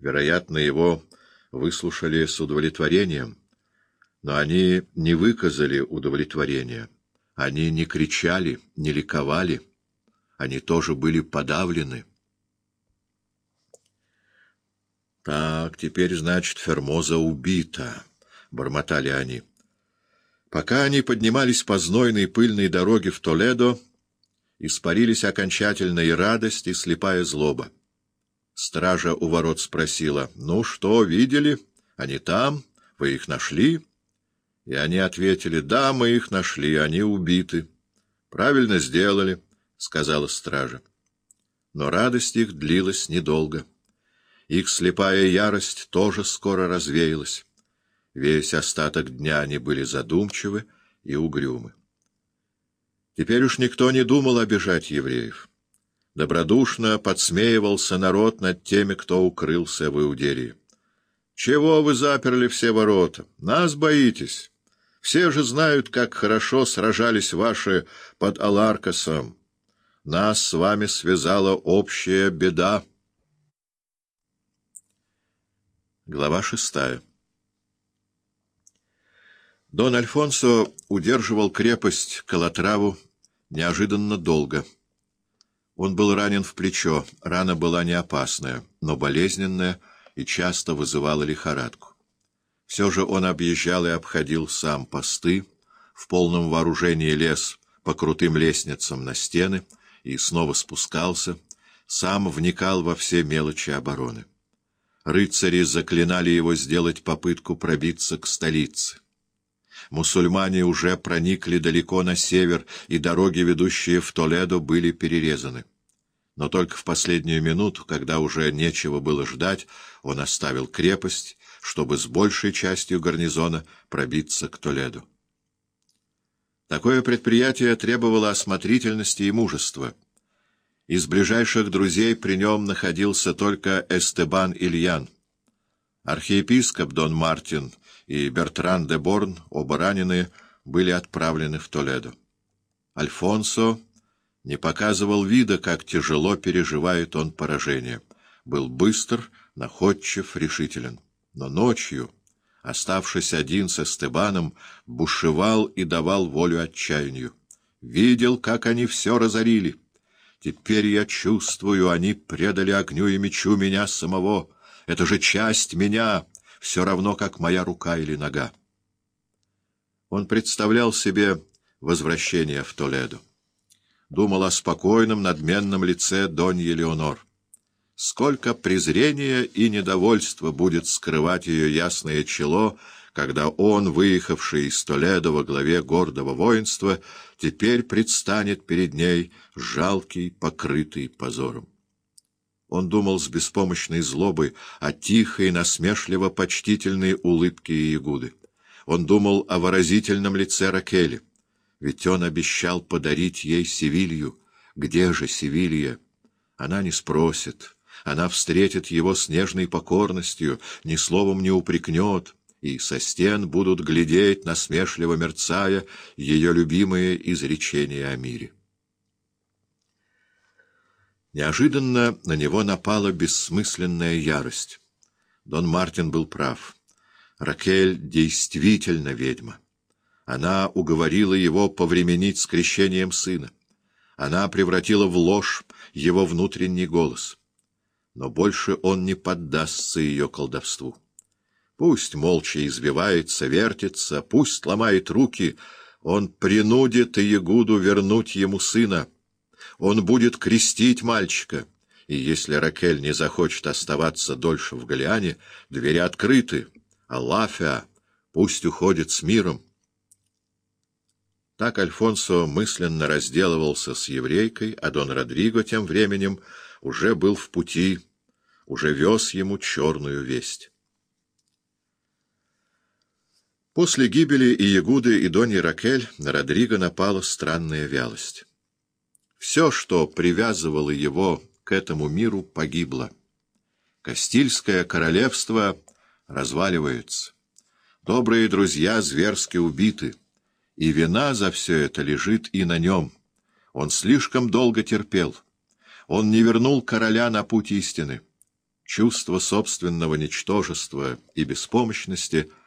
Вероятно, его выслушали с удовлетворением, но они не выказали удовлетворения. Они не кричали, не ликовали. Они тоже были подавлены. «Так, теперь, значит, Фермоза убита», — бормотали они. Пока они поднимались по знойной пыльной дороге в Толедо, испарились окончательно и радость, и слепая злоба. Стража у ворот спросила, «Ну что, видели? Они там? Вы их нашли?» И они ответили, «Да, мы их нашли, они убиты». «Правильно сделали», — сказала стража. Но радость их длилась недолго. Их слепая ярость тоже скоро развеялась. Весь остаток дня они были задумчивы и угрюмы. Теперь уж никто не думал обижать евреев. Добродушно подсмеивался народ над теми, кто укрылся в Иудерии. «Чего вы заперли все ворота? Нас боитесь. Все же знают, как хорошо сражались ваши под Аларкосом. Нас с вами связала общая беда». Глава шестая Дон Альфонсо удерживал крепость Калатраву неожиданно долго. Он был ранен в плечо, рана была не опасная, но болезненная и часто вызывала лихорадку. Все же он объезжал и обходил сам посты, в полном вооружении лез по крутым лестницам на стены и снова спускался, сам вникал во все мелочи обороны. Рыцари заклинали его сделать попытку пробиться к столице. Мусульмане уже проникли далеко на север, и дороги, ведущие в Толедо, были перерезаны. Но только в последнюю минуту, когда уже нечего было ждать, он оставил крепость, чтобы с большей частью гарнизона пробиться к Толеду. Такое предприятие требовало осмотрительности и мужества. Из ближайших друзей при нем находился только Эстебан Ильян. Архиепископ Дон Мартин и Бертран де Борн, оба раненые, были отправлены в Толедо. Альфонсо не показывал вида, как тяжело переживает он поражение. Был быстр, находчив, решителен. Но ночью, оставшись один со Стебаном, бушевал и давал волю отчаянию. Видел, как они все разорили. Теперь я чувствую, они предали огню и мечу меня самого. Это же часть меня, все равно, как моя рука или нога. Он представлял себе возвращение в Толедо. Думал о спокойном, надменном лице Доньи Леонор. Сколько презрения и недовольства будет скрывать ее ясное чело, когда он, выехавший из Толедо во главе гордого воинства, теперь предстанет перед ней жалкий, покрытый позором. Он думал с беспомощной злобой о тихой, насмешливо-почтительной улыбке Иегуды. Он думал о выразительном лице Ракели. Ведь он обещал подарить ей Севилью. Где же Севилья? Она не спросит. Она встретит его с нежной покорностью, ни словом не упрекнет, и со стен будут глядеть, насмешливо мерцая, ее любимые изречения о мире. Неожиданно на него напала бессмысленная ярость. Дон Мартин был прав. Ракель действительно ведьма. Она уговорила его повременить с крещением сына. Она превратила в ложь его внутренний голос. Но больше он не поддастся ее колдовству. Пусть молча избивается, вертится, пусть ломает руки, он принудит Иегуду вернуть ему сына — он будет крестить мальчика, и если Ракель не захочет оставаться дольше в Галиане, двери открыты, а Лафия пусть уходит с миром. Так Альфонсо мысленно разделывался с еврейкой, а Дон Родриго тем временем уже был в пути, уже вез ему черную весть. После гибели Иегуды и Дони Ракель на Родриго напала странная вялость. Все, что привязывало его к этому миру, погибло. Кастильское королевство разваливается. Добрые друзья зверски убиты, и вина за все это лежит и на нем. Он слишком долго терпел. Он не вернул короля на путь истины. чувство собственного ничтожества и беспомощности